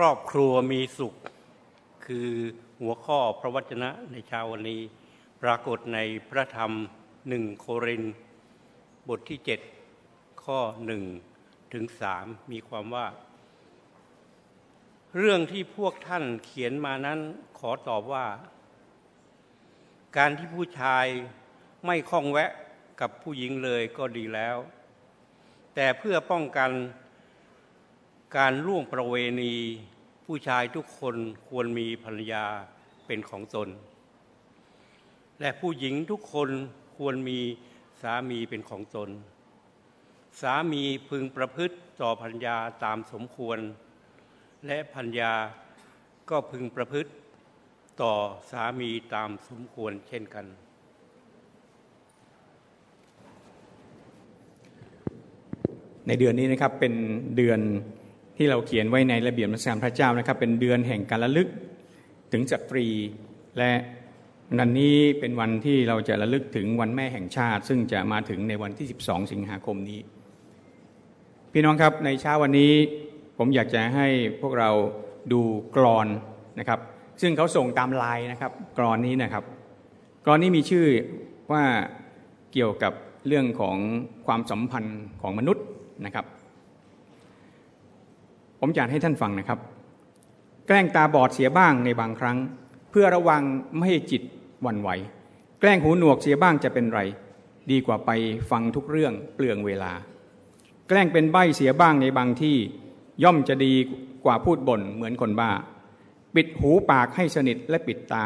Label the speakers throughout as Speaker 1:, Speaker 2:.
Speaker 1: ครอบครัวมีสุข คือหัวข้อพระวจนะในเช้าวันนี้ ปรากฏในพระธรรมหนึ่งโครินบทที่เจ็ดข้อหนึ่งถึงสามมีความว่า เรื่องที่พวกท่านเขียนมานั้นขอตอบว่า การที่ผู้ชายไม่คล้องแวะกับผู้หญิงเลยก็ดีแล้ว แต่เพื่อป้องกันการล่วงประเวณี ผู้ชายทุกคนควรมีภรรยาเป็นของตน และผู้หญิงทุกคนควรมีสามีเป็นของตน สามีพึงประพฤติต่อภรรยาตามสมควร และภรรยาก็พึงประพฤติต่อสามีตามสมควรเช่นกัน
Speaker 2: ในเดือนนี้นะครับเป็นเดือน ที่เราเขียนไว้ในระเบียบรัชการพระเจ้านะครับ เป็นเดือนแห่งการระลึกถึงสตรี และวันนี้เป็นวันที่เราจะระลึกถึงวันแม่แห่งชาติ ซึ่งจะมาถึงในวันที่ 12 สิงหาคมนี้ พี่น้องครับในเช้าวันนี้ผมอยากจะให้พวกเราดูกรอนนะครับ ซึ่งเขาส่งตามไลน์นะครับกรอนนี้นะครับ กรอนนี้มีชื่อว่าเกี่ยวกับเรื่องของความสัมพันธ์ของมนุษย์นะครับ ผมอยากให้ท่านฟังนะครับ แกล้งตาบอดเสียบ้างในบางครั้ง เพื่อระวังไม่ให้จิตวันไหว แกล้งหูหนวกเสียบ้างจะเป็นไร ดีกว่าไปฟังทุกเรื่องเปลืองเวลา แกล้งเป็นใบเสียบ้างในบางที่ ย่อมจะดีกว่าพูดบ่นเหมือนคนบ้า ปิดหูปากให้สนิทและปิดตา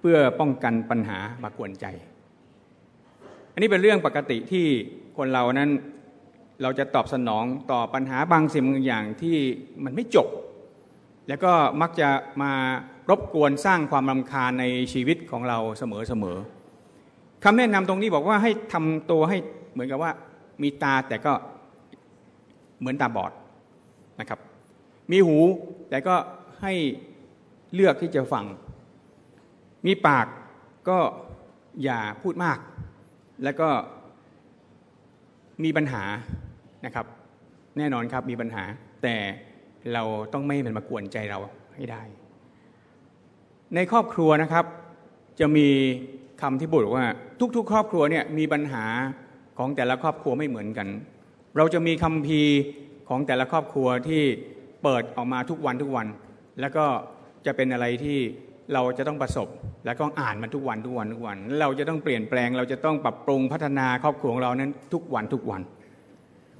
Speaker 2: เพื่อป้องกันปัญหามากวนใจ อันนี้เป็นเรื่องปกติที่คนเรานั้น เราจะตอบสนองต่อปัญหาบางสิ่งบางอย่างที่มันไม่จบ แล้วก็มักจะมารบกวนสร้างความรำคาญในชีวิตของเราเสมอๆคำแนะนำตรงนี้บอกว่าให้ทำตัวให้เหมือนกับว่ามีตาแต่ก็เหมือนตาบอดนะครับมีหูแต่ก็ให้เลือกที่จะฟัง มีปากก็อย่าพูดมาก แล้วก็มีปัญหา นะครับ แน่นอนครับมีปัญหา แต่เราต้องไม่เป็นมากวนใจเราให้ได้ ในครอบครัวนะครับ จะมีคำที่บอกว่า ทุก ๆ ครอบครัวเนี่ยมีปัญหาของแต่ละครอบครัวไม่เหมือนกัน เราจะมีคำพีของแต่ละครอบครัวที่เปิดออกมาทุกวันทุกวัน แล้วก็จะเป็นอะไรที่เราจะต้องประสบ แล้วก็อ่านมันทุกวันทุกวันทุกวัน เราจะต้องเปลี่ยนแปลง เราจะต้องปรับปรุงพัฒนาครอบครัวของเรานั้นทุกวันทุกวัน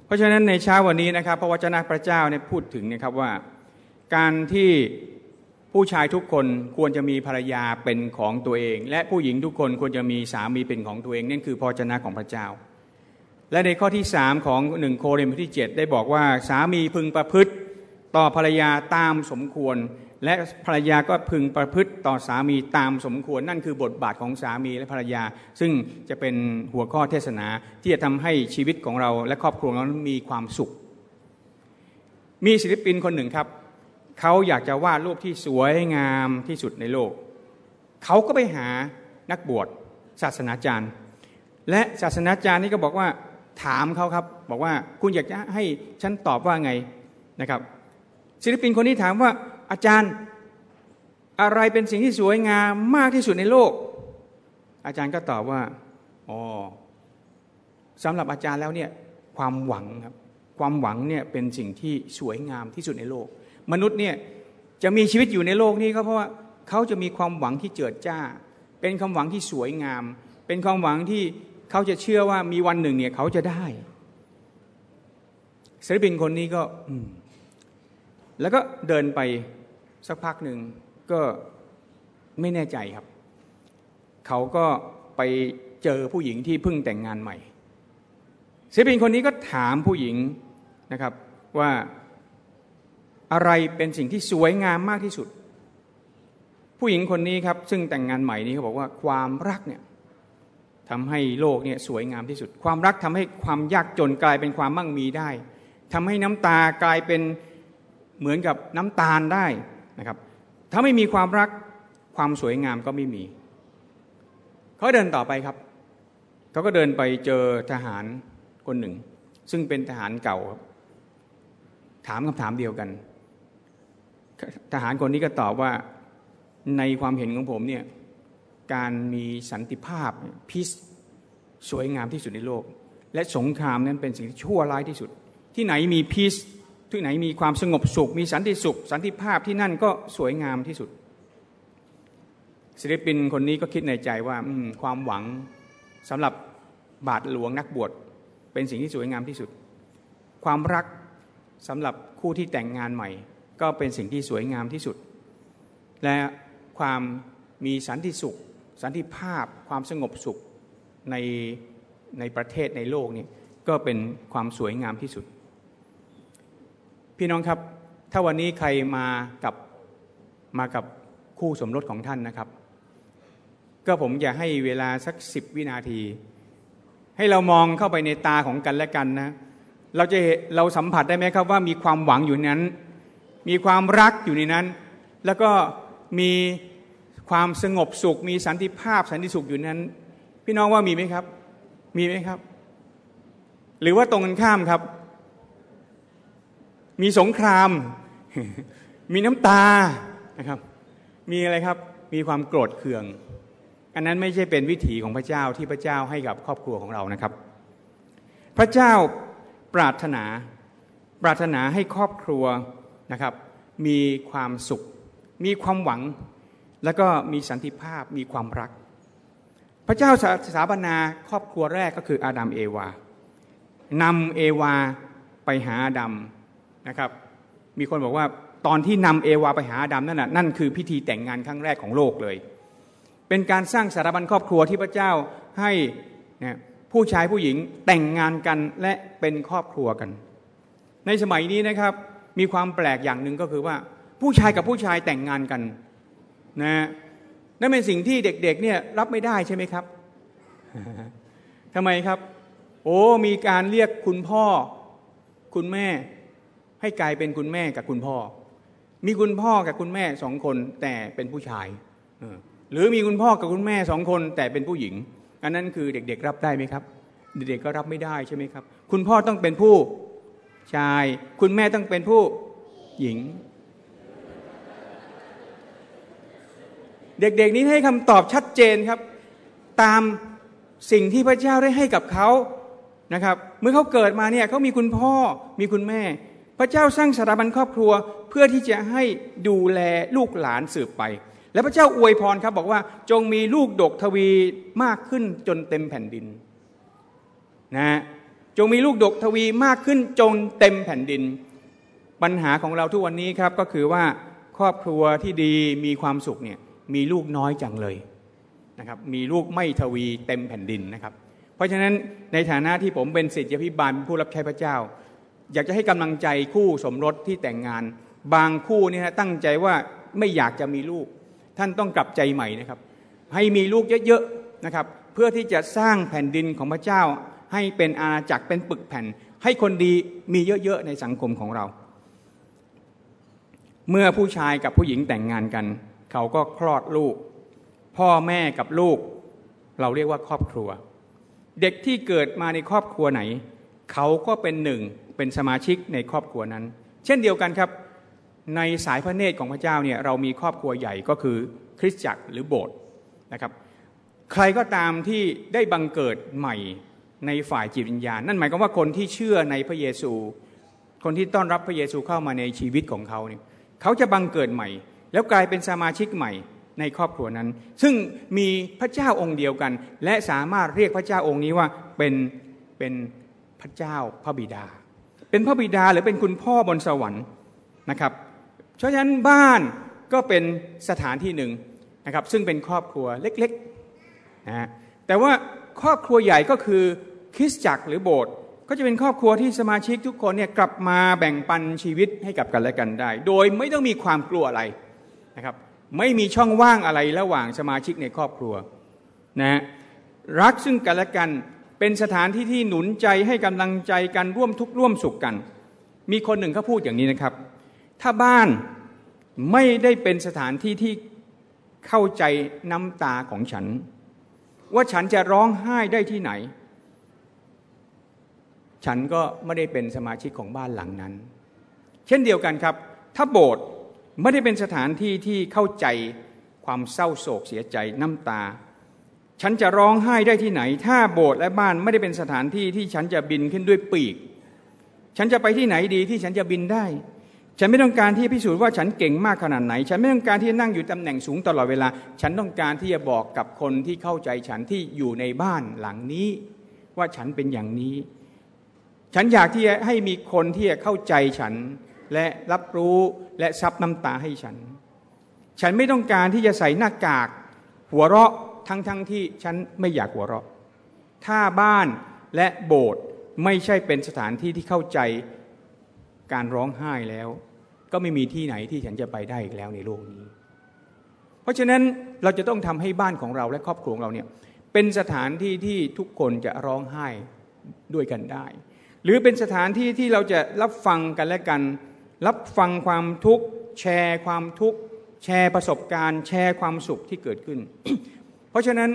Speaker 2: เพราะฉะนั้นในเช้าวันนี้นะครับ พระวจนะพระเจ้าเนี่ยพูดถึงนะครับว่า การที่ผู้ชายทุกคนควรจะมีภรรยาเป็นของตัวเอง และผู้หญิงทุกคนควรจะมีสามีเป็นของตัวเองนั่นคือพระวจนะของพระเจ้า และในข้อที่สามของหนึ่งโครินธ์ที่ 7 ได้บอกว่าสามีพึงประพฤติต่อภรรยาตามสมควร และภรรยาก็พึงประพฤติต่อสามีตามสมควรนั่นคือบทบาทของสามีและภรรยา ซึ่งจะเป็นหัวข้อเทศนาที่จะทำให้ชีวิตของเราและครอบครัวเรามีความสุข มีศิลปินคนหนึ่งครับ เขาอยากจะวาดรูปที่สวยงามที่สุดในโลก เขาก็ไปหานักบวชศาสนาจารย์ และศาสนาจารย์นี่ก็บอกว่าถามเขาครับ บอกว่าคุณอยากจะให้ฉันตอบว่าไงนะครับ ศิลปินคนนี้ถามว่า อาจารย์อะไรเป็นสิ่งที่สวยงามมากที่สุดในโลก อาจารย์ก็ตอบว่าอ๋อสำหรับอาจารย์แล้วเนี่ยความหวังครับความหวังเนี่ยเป็นสิ่งที่สวยงามที่สุดในโลก มนุษย์เนี่ยจะมีชีวิตอยู่ในโลกนี้ก็เพราะว่าเขาจะมีความหวังที่เจิดจ้า เป็นความหวังที่สวยงาม เป็นความหวังที่เขาจะเชื่อว่ามีวันหนึ่งเนี่ยเขาจะได้ศิลปินคนนี้ก็แล้วก็เดินไป สักพักหนึ่งก็ไม่แน่ใจครับ เขาก็ไปเจอผู้หญิงที่เพิ่งแต่งงานใหม่ศิลปินคนนี้ก็ถามผู้หญิงนะครับว่าอะไรเป็นสิ่งที่สวยงามมากที่สุด ผู้หญิงคนนี้ครับ ซึ่งแต่งงานใหม่นี้เขาบอกว่าความรักเนี่ยทำให้โลกเนี่ยสวยงามที่สุด ความรักทำให้ความยากจนกลายเป็นความมั่งมีได้ทำให้น้ำตากลายเป็นเหมือนกับน้ำตาลได้ นะครับ ถ้าไม่มีความรักความสวยงามก็ไม่มีเขาเดินต่อไปครับเขาก็เดินไปเจอทหารคนหนึ่ง ซึ่งเป็นทหารเก่าครับถามคำถามเดียวกัน ทหารคนนี้ก็ตอบว่าในความเห็นของผมเนี่ยการมีสันติภาพพิสสวยงามที่สุดในโลก และสงครามนั้นเป็นสิ่งที่ชั่วร้ายที่สุด ที่ไหนมีพิส ที่ไหนมีความสงบสุข มีสันติสุข สันติภาพที่นั่นก็สวยงามที่สุด ศิลปินคนนี้ก็คิดในใจว่าความหวังสำหรับบาทหลวงนักบวชเป็นสิ่งที่สวยงามที่สุด ความรักสำหรับคู่ที่แต่งงานใหม่ ก็เป็นสิ่งที่สวยงามที่สุด และความมีสันติสุข สันติภาพ ความสงบสุขในในประเทศในโลกนี้ก็เป็นความสวยงามที่สุด พี่น้องครับ ถ้าวันนี้ใครมากับมากับคู่สมรสของท่านนะครับ ก็ผมอยากให้เวลาสักสิบวินาที ให้เรามองเข้าไปในตาของกันและกันนะเราจะเราสัมผัสได้ไหมครับว่ามีความหวังอยู่นั้น มีความรักอยู่ในนั้น แล้วก็มีความสงบสุข มีสันติภาพสันติสุขอยู่นั้น พี่น้องว่ามีไหมครับ มีไหมครับ หรือว่าตรงกันข้ามครับ มีสงคราม มีน้ำตานะครับ มีอะไรครับ มีความโกรธเคือง อันนั้นไม่ใช่เป็นวิถีของพระเจ้าที่พระเจ้าให้กับครอบครัวของเรานะครับ พระเจ้าปรารถนา ปรารถนาให้ครอบครัวนะครับ มีความสุข มีความหวัง แล้วก็มีสันติภาพ มีความรัก พระเจ้าสถาปนาครอบครัวแรกก็คืออาดัมเอวานำเอวาไปหาอาดัม นะครับ มีคนบอกว่าตอนที่นำเอวาไปหาอาดัมนั่นน่ะนั่นคือพิธีแต่งงานครั้งแรกของโลกเลย เป็นการสร้างสถาบันครอบครัวที่พระเจ้าให้นะผู้ชายผู้หญิงแต่งงานกันและเป็นครอบครัวกัน ในสมัยนี้นะครับมีความแปลกอย่างหนึ่งก็คือว่าผู้ชายกับผู้ชายแต่งงานกันนะนั่นเป็นสิ่งที่เด็กๆเนี่ยรับไม่ได้ใช่ไหมครับทำไมครับ โอ้มีการเรียกคุณพ่อคุณแม่ ให้กลายเป็นคุณแม่กับคุณพ่อ มีคุณพ่อกับคุณแม่สองคนแต่เป็นผู้ชายหรือมีคุณพ่อกับคุณแม่สองคนแต่เป็นผู้หญิง อันนั้นคือเด็กๆรับได้ไหมครับ เด็กๆก็รับไม่ได้ใช่ไหมครับ คุณพ่อต้องเป็นผู้ชาย คุณแม่ต้องเป็นผู้หญิง เด็กๆนี้ให้คำตอบชัดเจนครับ ตามสิ่งที่พระเจ้าได้ให้กับเขานะครับ เมื่อเขาเกิดมาเนี่ยเขามีคุณพ่อมีคุณแม่ พระเจ้าสร้างสถาบันครอบครัวเพื่อที่จะให้ดูแลลูกหลานสืบไป แล้วพระเจ้าอวยพรครับบอกว่าจงมีลูกดกทวีมากขึ้นจนเต็มแผ่นดินนะจงมีลูกดกทวีมากขึ้นจนเต็มแผ่นดิน ปัญหาของเราทุกวันนี้ครับก็คือว่าครอบครัวที่ดีมีความสุขเนี่ยมีลูกน้อยจังเลยนะครับมีลูกไม่ทวีเต็มแผ่นดินนะครับ เพราะฉะนั้นในฐานะที่ผมเป็นศิษยพิบาลผู้รับใช้พระเจ้า อยากจะให้กำลังใจคู่สมรสที่แต่งงาน บางคู่นี่ยตั้งใจว่าไม่อยากจะมีลูก ท่านต้องกลับใจใหม่นะครับ ให้มีลูกเยอะๆนะครับ เพื่อที่จะสร้างแผ่นดินของพระเจ้า ให้เป็นอาณาจักรเป็นปึกแผ่น ให้คนดีมีเยอะๆในสังคมของเรา เมื่อผู้ชายกับผู้หญิงแต่งงานกัน เขาก็คลอดลูก พ่อแม่กับลูก เราเรียกว่าครอบครัว เด็กที่เกิดมาในครอบครัวไหน เขาก็เป็นหนึ่งเป็นสมาชิกในครอบครัวนั้น เช่นเดียวกันครับในสายพระเนตรของพระเจ้าเนี่ยเรามีครอบครัวใหญ่ก็คือคริสตจักรหรือโบสถ์นะครับ ใครก็ตามที่ได้บังเกิดใหม่ในฝ่ายจิตวิญญาณ นั่นหมายความว่าคนที่เชื่อในพระเยซู คนที่ต้อนรับพระเยซูเข้ามาในชีวิตของเขาเนี่ยเขาจะบังเกิดใหม่ แล้วกลายเป็นสมาชิกใหม่ในครอบครัวนั้น ซึ่งมีพระเจ้าองค์เดียวกัน และสามารถเรียกพระเจ้าองค์นี้ว่าเป็นเป็น พระเจ้าพระบิดา เป็นพระบิดาหรือเป็นคุณพ่อบนสวรรค์นะครับเพราะฉะนั้นบ้านก็เป็นสถานที่หนึ่งนะครับซึ่งเป็นครอบครัวเล็กๆนะแต่ว่าครอบครัวใหญ่ก็คือคริสตจักรหรือโบสถ์ก็จะเป็นครอบครัวที่สมาชิกทุกคนเนี่ยกลับมาแบ่งปันชีวิตให้กับกันและกันได้ โดยไม่ต้องมีความกลัวอะไรนะครับไม่มีช่องว่างอะไรระหว่างสมาชิกในครอบครัวนะรักซึ่งกันและกัน เป็นสถานที่ที่หนุนใจให้กำลังใจกันร่วมทุกข์ร่วมสุขกัน มีคนหนึ่งเขาพูดอย่างนี้นะครับ ถ้าบ้านไม่ได้เป็นสถานที่ที่เข้าใจน้ำตาของฉัน ว่าฉันจะร้องไห้ได้ที่ไหน ฉันก็ไม่ได้เป็นสมาชิกของบ้านหลังนั้น เช่นเดียวกันครับ ถ้าโบสถ์ไม่ได้เป็นสถานที่ที่เข้าใจความเศร้าโศกเสียใจน้ำตา ฉันจะร้องไห้ได้ที่ไหน ถ้าโบสถ์และบ้านไม่ได้เป็นสถานที่ที่ฉันจะบินขึ้นด้วยปีก ฉันจะไปที่ไหนดีที่ฉันจะบินได้ ฉันไม่ต้องการที่พิสูจน์ว่าฉันเก่งมากขนาดไหน ฉันไม่ต้องการที่จะนั่งอยู่ตำแหน่งสูงตลอดเวลา ฉันต้องการที่จะบอกกับคนที่เข้าใจฉันที่อยู่ในบ้านหลังนี้ ว่าฉันเป็นอย่างนี้ ฉันอยากที่จะให้มีคนที่จะเข้าใจฉันและรับรู้และซับน้ำตาให้ฉัน ฉันไม่ต้องการที่จะใส่หน้ากาก หัวเราะ ทั้งๆทที่ฉันไม่อยากหัวเราะ ถ้าบ้านและโบสถ์ไม่ใช่เป็นสถานที่ที่เข้าใจการร้องไห้แล้ว ก็ไม่มีที่ไหนที่ฉันจะไปได้อีกแล้วในโลกนี้ เพราะฉะนั้นเราจะต้องทำให้บ้านของเราและครอบครัวเราเนี่ยเป็นสถานที่ที่ทุกคนจะร้องไห้ด้วยกันได้ หรือเป็นสถานที่ที่เราจะรับฟังกันและกัน รับฟังความทุกข์แชร์ความทุกข์แชร์ประสบการณ์ แชร์ความสุขที่เกิดขึ้น เพราะฉะนั้น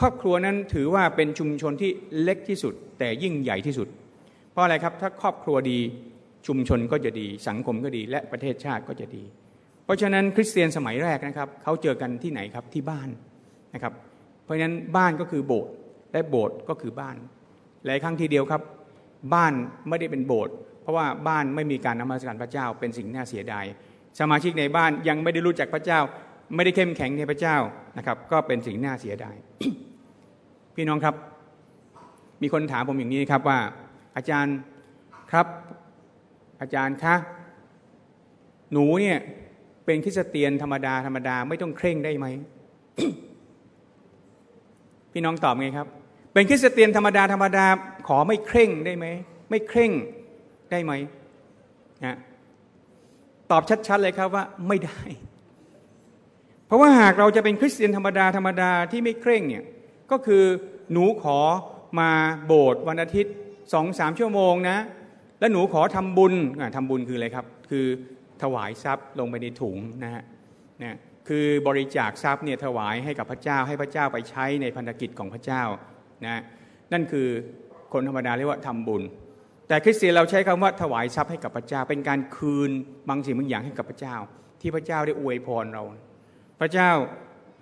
Speaker 2: ครอบครัวนั้นถือว่าเป็นชุมชนที่เล็กที่สุด แต่ยิ่งใหญ่ที่สุด เพราะอะไรครับถ้าครอบครัวดีชุมชนก็จะดี สังคมก็ดีและประเทศชาติก็จะดี เพราะฉะนั้นคริสเตียนสมัยแรกนะครับเขาเจอกันที่ไหนครับที่บ้านนะครับ เพราะฉะนั้นบ้านก็คือโบสถ์และโบสถ์ก็คือบ้านหลายครั้งทีเดียวครับ บ้านไม่ได้เป็นโบสถ์เพราะว่าบ้านไม่มีการนมัสการพระเจ้าเป็นสิ่งน่าเสียดายสมาชิกในบ้านยังไม่ได้รู้จักพระเจ้า ไม่ได้เข้มแข็งในพระเจ้านะครับ ก็เป็นสิ่งน่าเสียดายพี่น้องครับ มีคนถามผมอย่างนี้ครับว่า อาจารย์ครับ อาจารย์คะหนูเนี่ยเป็นคริสเตียนธรรมดาธรรมดาไม่ต้องเคร่งได้ไหมพี่น้องตอบไงครับ เป็นคริสเตียนธรรมดาธรรมดาขอไม่เคร่งได้ไหมไม่เคร่งได้ไหมนะตอบชัดๆเลยครับว่าไม่ได้ เพราะว่าหากเราจะเป็นคริสเตียนธรรมดาธรรมดาที่ไม่เคร่งเนี่ยก็คือหนูขอมาโบสถ์วันอาทิตย์สองสามชั่วโมงนะ แล้วหนูขอทำบุญทำบุญคืออะไรครับ คือถวายทรัพย์ลงไปในถุงนะฮะนะคือบริจาคทรัพย์เนี่ยถวายให้กับพระเจ้าให้พระเจ้าไปใช้ในพันธกิจของพระเจ้านะนั่นคือคนธรรมดาเรียกว่าทำบุญ แต่คริสเตียนเราใช้คำว่าถวายทรัพย์ให้กับพระเจ้า เป็นการคืนบางสิ่งบางอย่างให้กับพระเจ้า ที่พระเจ้าได้อวยพรเรา พระเจ้า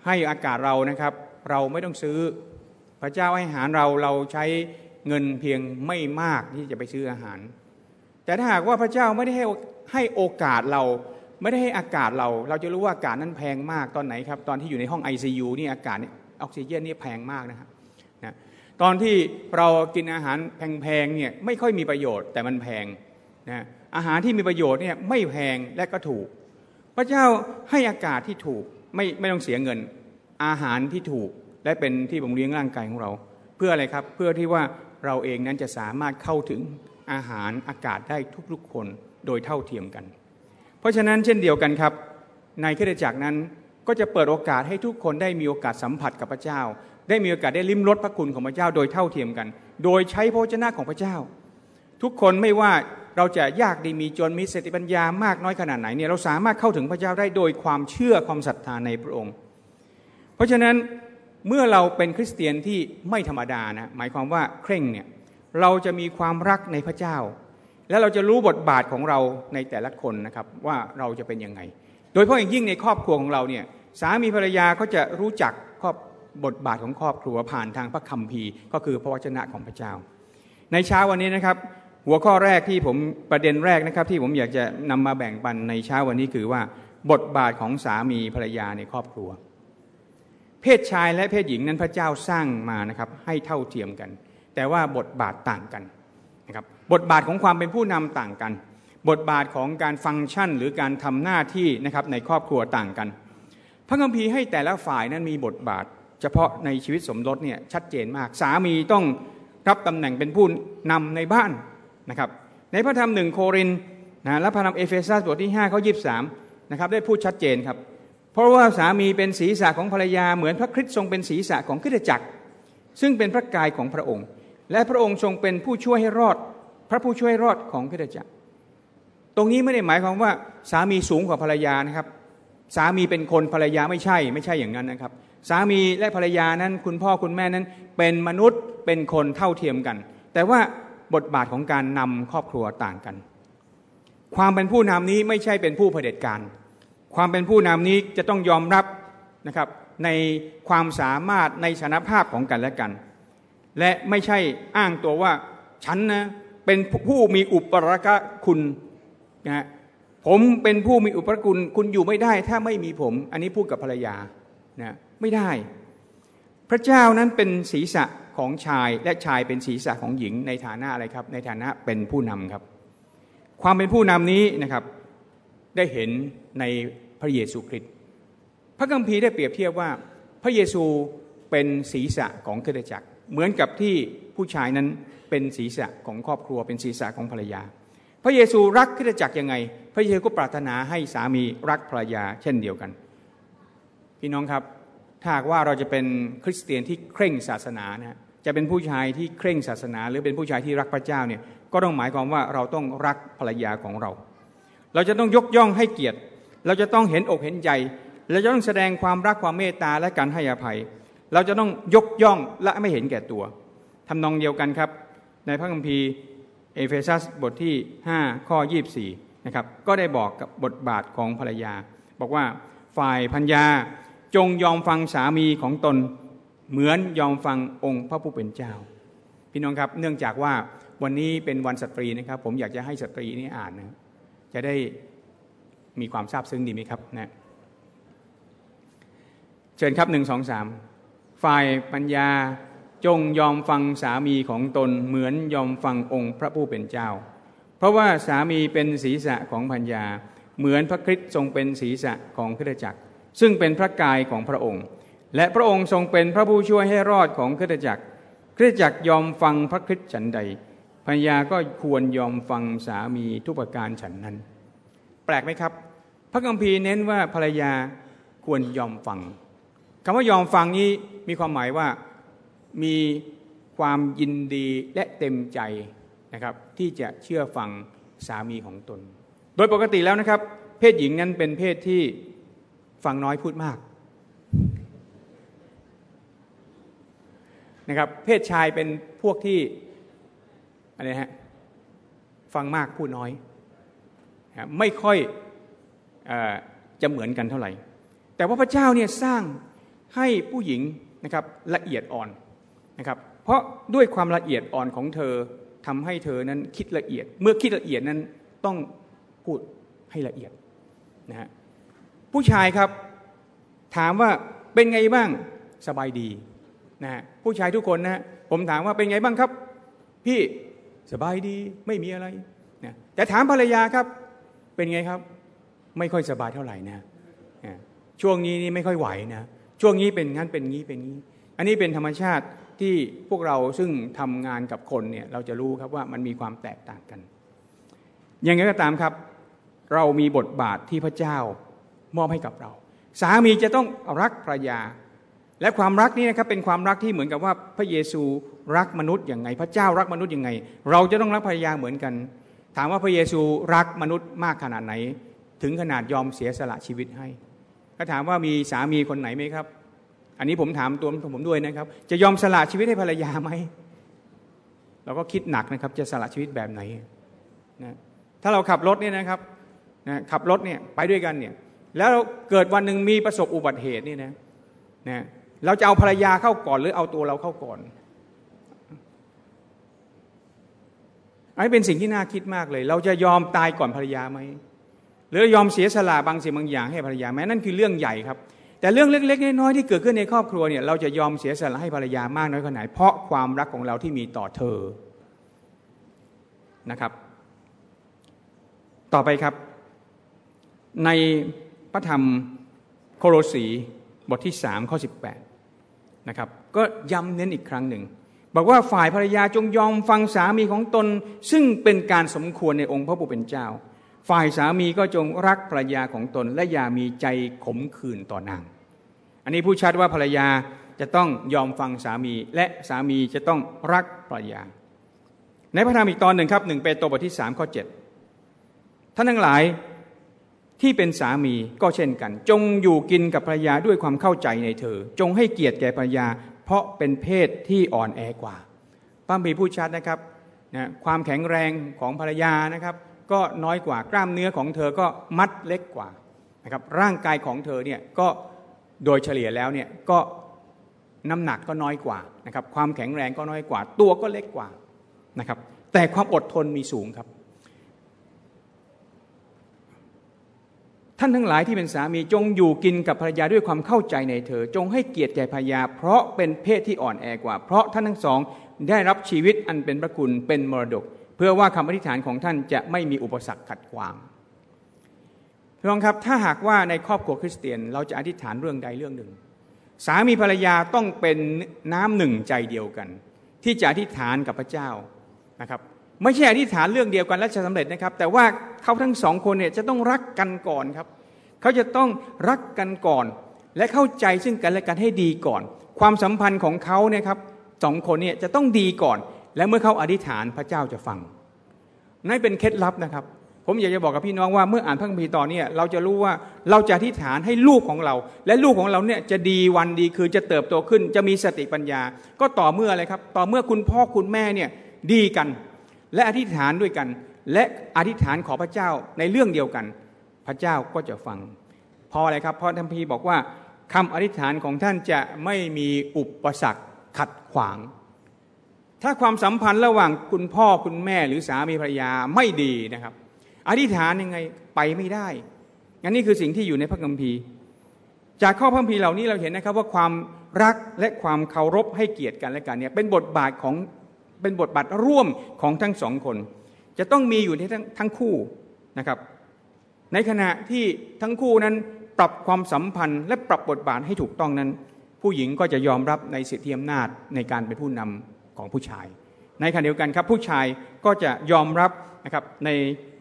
Speaker 2: ให้อากาศเรานะครับ เราไม่ต้องซื้อ พระเจ้าให้อาหารเราเราใช้เงินเพียงไม่มากที่จะไปซื้ออาหาร แต่ถ้าหากว่าพระเจ้าไม่ได้ให้ให้โอกาสเราไม่ได้ให้อากาศเรา เราจะรู้ว่าอากาศนั้นแพงมากตอนไหนครับ ตอนที่อยู่ในห้อง ICU นี่อากาศออกซิเจนนี่แพงมากนะครับตอนที่เรากินอาหารแพงๆเนี่ยไม่ค่อยมีประโยชน์แต่มันแพงนะอาหารที่มีประโยชน์เนี่ยไม่แพงและก็ถูก พระเจ้าให้อากาศที่ถูก ไม่ไม่ต้องเสียเงิน อาหารที่ถูกและเป็นที่บ่มเลี้ยงร่างกายของเรา เพื่ออะไรครับเพื่อที่ว่าเราเองนั้นจะสามารถเข้าถึงอาหารอากาศได้ทุกๆคนโดยเท่าเทียมกัน เพราะฉะนั้นเช่นเดียวกันครับ ในคริสตจักรนั้นก็จะเปิดโอกาสให้ทุกคนได้มีโอกาสสัมผัสกับพระเจ้า ได้มีโอกาสได้ลิ้มรสพระคุณของพระเจ้าโดยเท่าเทียมกัน โดยใช้พระชนะของพระเจ้า ทุกคนไม่ว่า เราจะยากดีมีจนมีสติปัญญามากน้อยขนาดไหนเนี่ยเราสามารถเข้าถึงพระเจ้าได้โดยความเชื่อความศรัทธาในพระองค์ เพราะฉะนั้นเมื่อเราเป็นคริสเตียนที่ไม่ธรรมดานะหมายความว่าเคร่งเนี่ยเราจะมีความรักในพระเจ้า และเราจะรู้บทบาทของเราในแต่ละคนนะครับว่าเราจะเป็นยังไง โดยเฉพาะอย่างยิ่งในครอบครัวของเราเนี่ยสามีภรรยาก็จะรู้จักครอบบทบาทของครอบครัวผ่านทางพระคัมภีร์ ก็คือพระวจนะของพระเจ้า ในเช้าวันนี้นะครับ หัวข้อแรกที่ผมประเด็นแรกนะครับที่ผมอยากจะนำมาแบ่งปันในเช้าวันนี้คือว่า บทบาทของสามีภรรยาในครอบครัว เพศชายและเพศหญิงนั้นพระเจ้าสร้างมานะครับให้เท่าเทียมกัน แต่ว่าบทบาทต่างกันนะครับบทบาทของความเป็นผู้นำต่างกัน บทบาทของการฟังก์ชันหรือการทำหน้าที่นะครับในครอบครัวต่างกัน พระคัมภีร์ให้แต่ละฝ่ายนั้นมีบทบาท เฉพาะในชีวิตสมรสเนี่ยชัดเจนมาก สามีต้องรับตำแหน่งเป็นผู้นำในบ้าน นะครับในพระธรรมหนึ่งโครินธ์นะและพระธรรมเอเฟซัสบทที่5ข้อยี่สิบสามนะครับได้พูดชัดเจนครับ เพราะว่าสามีเป็นศีรษะของภรรยาเหมือนพระคริสต์ทรงเป็นศีรษะของคริสตจักร ซึ่งเป็นพระกายของพระองค์ และพระองค์ทรงเป็นผู้ช่วยให้รอด พระผู้ช่วยรอดของคริสตจักร ตรงนี้ไม่ได้หมายความว่าสามีสูงกว่าภรรยานะครับ สามีเป็นคนภรรยาไม่ใช่ ไม่ใช่อย่างนั้นนะครับ สามีและภรรยานั้นคุณพ่อคุณแม่นั้นเป็นมนุษย์เป็นคนเท่าเทียมกัน แต่ว่า บทบาทของการนำครอบครัวต่างกัน ความเป็นผู้นำนี้ไม่ใช่เป็นผู้เผด็จการ ความเป็นผู้นำนี้จะต้องยอมรับนะครับในความสามารถในชนภาพของกันและกัน และไม่ใช่อ้างตัวว่าฉันนะเป็นผู้มีอุปรกะคุณนะผมเป็นผู้มีอุปรคุณคุณอยู่ไม่ได้ถ้าไม่มีผม อันนี้พูดกับภรรยานะไม่ได้ พระเจ้านั้นเป็นศีรษะของชายและชายเป็นศีรษะของหญิงในฐานะอะไรครับ ในฐานะเป็นผู้นำครับ ความเป็นผู้นำนี้นะครับ ได้เห็นในพระเยซูคริสต์พระคัมภีร์ได้เปรียบเทียบว่า พระเยซูเป็นศีรษะของคริสตจักร เหมือนกับที่ผู้ชายนั้นเป็นศีรษะของครอบครัว เป็นศีรษะของภรรยา พระเยซูรักคริสตจักรยังไง พระเยซูก็ปรารถนาให้สามีรักภรรยา เช่นเดียวกัน พี่น้องครับ ถ้าหากว่าเราจะเป็นคริสเตียนที่เคร่งศาสนานะจะเป็นผู้ชายที่เคร่งศาสนา หรือเป็นผู้ชายที่รักพระเจ้าเนี่ยก็ต้องหมายความว่าเราต้องรักภรรยาของเรา เราจะต้องยกย่องให้เกียรติ เราจะต้องเห็นอกเห็นใจเราจะต้องแสดงความรักความเมตตาและการให้อภัย เราจะต้องยกย่องและไม่เห็นแก่ตัวทำนองเดียวกันครับ ในพระคัมภีร์เอเฟซัสบทที่ 5 ข้อ 24นะครับก็ได้บอกกับบทบาทของภรรยา บอกว่าฝ่ายภรรยา จงยอมฟังสามีของตน เหมือนยอมฟังองค์พระผู้เป็นเจ้า พี่น้องครับเนื่องจากว่าวันนี้เป็นวันสตรีนะครับ ผมอยากจะให้สตรีนี่อ่านนะจะได้มีความซาบซึ้งดีไหมครับนะเชิญครับหนึ่งสองสามฝ่ายปัญญาจงยอมฟังสามีของตนเหมือนยอมฟังองค์พระผู้เป็นเจ้า เพราะว่าสามีเป็นศีรษะของปัญญา เหมือนพระคริสต์ทรงเป็นศีรษะของคริสตจักร ซึ่งเป็นพระกายของพระองค์ และพระองค์ทรงเป็นพระผู้ช่วยให้รอดของคริสตจักรคริสตจักรยอมฟังพระคริสต์ฉันใดภรรยาก็ควรยอมฟังสามีทุกประการฉันนั้น แปลกไหมครับ พระคัมภีร์เน้นว่าภรรยาควรยอมฟังคำว่ายอมฟังนี้มีความหมายว่ามีความยินดีและเต็มใจนะครับที่จะเชื่อฟังสามีของตน โดยปกติแล้วนะครับ เพศหญิงนั้นเป็นเพศที่ ฟังน้อยพูดมากนะครับ เพศชายเป็นพวกที่อะไรฮะฟังมากพูดน้อย ไม่ค่อยอจะเหมือนกันเท่าไหร่ แต่ว่าพระเจ้าเนี่ยสร้างให้ผู้หญิงนะครับละเอียดอ่อนนะครับ เพราะด้วยความละเอียดอ่อนของเธอทำให้เธอนั้นคิดละเอียด เมื่อคิดละเอียดนั้นต้องพูดให้ละเอียดนะฮะ ผู้ชายครับ ถามว่าเป็นไงบ้างสบายดีนะฮะผู้ชายทุกคนนะผมถามว่าเป็นไงบ้างครับ พี่สบายดีไม่มีอะไรนะแต่ถามภรรยาครับเป็นไงครับ ไม่ค่อยสบายเท่าไหร่นะช่วงนี้นี่ไม่ค่อยไหวนะช่วงนี้เป็นงั้นเป็นงี้เป็นงี้ อันนี้เป็นธรรมชาติที่พวกเราซึ่งทำงานกับคนเนี่ยเราจะรู้ครับว่ามันมีความแตกต่างกัน อย่างไรก็ตามครับ เรามีบทบาทที่พระเจ้า มอบให้กับเรา สามีจะต้องรักภรรยา และความรักนี้นะครับเป็นความรักที่เหมือนกับว่าพระเยซูรักมนุษย์อย่างไง พระเจ้ารักมนุษย์อย่างไง เราจะต้องรักภรรยาเหมือนกัน ถามว่าพระเยซูรักมนุษย์มากขนาดไหน ถึงขนาดยอมเสียสละชีวิตให้ถ้าถามว่ามีสามีคนไหนไหมครับ อันนี้ผมถามตัวผมด้วยนะครับ จะยอมสละชีวิตให้ภรรยาไหมเราก็คิดหนักนะครับ จะสละชีวิตแบบไหนนะถ้าเราขับรถเนี่ยนะครับนะขับรถเนี่ยไปด้วยกันเนี่ย แล้วเกิดวันหนึ่งมีประสบอุบัติเหตุนี่นะนะเราจะเอาภรรยาเข้าก่อนหรือเอาตัวเราเข้าก่อนอันนี้เป็นสิ่งที่น่าคิดมากเลย เราจะยอมตายก่อนภรรยาไหมหรือยอมเสียสละบางสิ่งบางอย่างให้ภรรยาแม้นั่นคือเรื่องใหญ่ครับ แต่เรื่องเล็ก ๆ น้อยๆที่เกิดขึ้นในครอบครัวเนี่ยเราจะยอมเสียสละให้ภรรยามากน้อยขนาดไหนเพราะความรักของเราที่มีต่อเธอนะครับ ต่อไปครับใน พระธรรมโคโลสีบทที่สามข้อสิบแปดนะครับก็ย้ำเน้นอีกครั้งหนึ่ง บอกว่าฝ่ายภรรยาจงยอมฟังสามีของตน ซึ่งเป็นการสมควรในองค์พระผู้เป็นเจ้า ฝ่ายสามีก็จงรักภรรยาของตน และอย่ามีใจขมขื่นต่อนาง อันนี้ผู้ชัดว่าภรรยาจะต้องยอมฟังสามีและสามีจะต้องรักภรรยา ในพระธรรมอีกตอนหนึ่งครับหนึ่งเปโตรบทที่สามข้อเจ็ดท่านทั้งหลาย ที่เป็นสามีก็เช่นกัน จงอยู่กินกับภรรยาด้วยความเข้าใจในเธอ จงให้เกียรติแก่ภรรยา เพราะเป็นเพศที่อ่อนแอกว่าป้ามีผู้ชัดนะครับนะความแข็งแรงของภรรยานะครับ ก็น้อยกว่ากล้ามเนื้อของเธอก็มัดเล็กกว่านะครับร่างกายของเธอเนี่ยก็โดยเฉลี่ยแล้วเนี่ยก็น้ำหนักก็น้อยกว่านะครับความแข็งแรงก็น้อยกว่า ตัวก็เล็กกว่านะครับแต่ความอดทนมีสูงครับ ท่านทั้งหลายที่เป็นสามีจงอยู่กินกับภรรยาด้วยความเข้าใจในเธอ จงให้เกียรติแก่ภรรยา เพราะเป็นเพศที่อ่อนแอกว่า เพราะท่านทั้งสองได้รับชีวิตอันเป็นพระคุณเป็นมรดก เพื่อว่าคำอธิษฐานของท่านจะไม่มีอุปสรรคขัดขวางพี่น้องครับถ้าหากว่าในครอบครัวคริสเตียน เราจะอธิษฐานเรื่องใดเรื่องหนึ่ง สามีภรรยาต้องเป็นน้ำหนึ่งใจเดียวกัน ที่จะอธิษฐานกับพระเจ้านะครับ ไม่ใช่อธิษฐานเรื่องเดียวกันแล้วจะสำเร็จนะครับ แต่ว่าเขาทั้งสองคนเนี่ยจะต้องรักกันก่อนครับ เขาจะต้องรักกันก่อน และเข้าใจซึ่งกันและกันให้ดีก่อน ความสัมพันธ์ของเขาเนี่ยครับสองคนเนี่ยจะต้องดีก่อน และเมื่อเขาอธิษฐานพระเจ้าจะฟังนั่นเป็นเคล็ดลับนะครับ ผมอยากจะบอกกับพี่น้องว่าเมื่ออ่านพระคัมภีร์ตอนนี้เราจะรู้ว่าเราจะอธิษฐานให้ลูกของเรา และลูกของเราเนี่ยจะดีวันดีคือจะเติบโตขึ้น จะมีสติปัญญา ก็ต่อเมื่ออะไรครับ ต่อเมื่อคุณพ่อคุณแม่เนี่ยดีกัน และอธิษฐานด้วยกัน และอธิษฐานขอพระเจ้าในเรื่องเดียวกัน พระเจ้าก็จะฟังเพราะอะไรครับเพราะทัมพีบอกว่าคำอธิษฐานของท่านจะไม่มีอุปสรรคขัดขวาง ถ้าความสัมพันธ์ระหว่างคุณพ่อคุณแม่หรือสามีภรรยาไม่ดีนะครับ อธิษฐานยังไงไปไม่ได้งั้นนี่คือสิ่งที่อยู่ในพระคัมภีร์ จากข้อพระคัมภีร์เหล่านี้เราเห็นนะครับว่าความรักและความเคารพให้เกียรติกันและกันเนี่ยเป็นบทบาทของ เป็นบทบาทร่วมของทั้งสองคน จะต้องมีอยู่ในทั้งทั้งคู่นะครับ ในขณะที่ทั้งคู่นั้นปรับความสัมพันธ์ และปรับบทบาทให้ถูกต้องนั้น ผู้หญิงก็จะยอมรับในสิทธิอำนาจในการเป็นผู้นำของผู้ชาย ในขณะเดียวกันครับผู้ชายก็จะยอมรับนะครับใน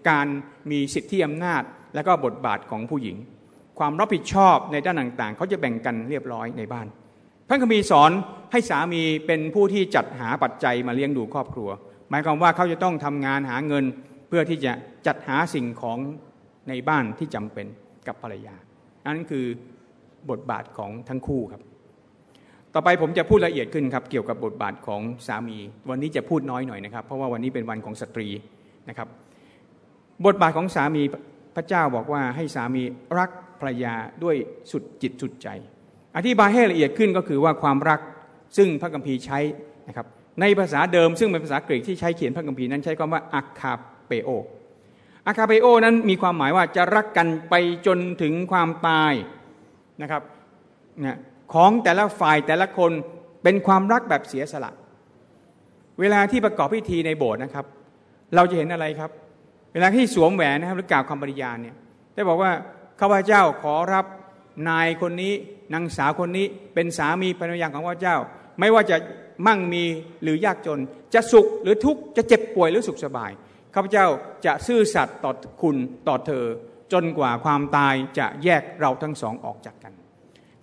Speaker 2: การมีสิทธิอำนาจ และก็บทบาทของผู้หญิง ความรับผิดชอบในด้านต่างๆเขาจะแบ่งกันเรียบร้อยในบ้าน พระคัมภีร์สอนให้สามีเป็นผู้ที่จัดหาปัจจัยมาเลี้ยงดูครอบครัว หมายความว่าเขาจะต้องทำงานหาเงินเพื่อที่จะจัดหาสิ่งของในบ้านที่จำเป็นกับภรรยา อันนั้นคือบทบาทของทั้งคู่ครับ ต่อไปผมจะพูดละเอียดขึ้นครับเกี่ยวกับบทบาทของสามี วันนี้จะพูดน้อยหน่อยนะครับ เพราะว่าวันนี้เป็นวันของสตรีนะครับ บทบาทของสามีพระเจ้าบอกว่าให้สามีรักภรรยาด้วยสุดจิตสุดใจ อธิบายให้ละเอียดขึ้นก็คือว่าความรักซึ่งพระคัมภีร์ใช้นะครับในภาษาเดิมซึ่งเป็นภาษากรีกที่ใช้เขียนพระคัมภีร์นั้นใช้คำว่าอัคคาเปโออาคาเปโอนั้นมีความหมายว่าจะรักกันไปจนถึงความตายนะครับนะของแต่ละฝ่ายแต่ละคนเป็นความรักแบบเสียสละ เวลาที่ประกอบพิธีในโบสถ์นะครับ เราจะเห็นอะไรครับ เวลาที่สวมแหวนนะครับหรือกล่าวคำปริญาณเนี่ยได้บอกว่าข้าพเจ้าขอรับนายคนนี้ นางสาวคนนี้เป็นสามีภรรยาของข้าพเจ้า ไม่ว่าจะมั่งมีหรือยากจน จะสุขหรือทุกข์จะเจ็บป่วยหรือสุขสบายข้าพเจ้าจะซื่อสัตย์ต่อคุณต่อเธอ จนกว่าความตายจะแยกเราทั้งสองออกจากกัน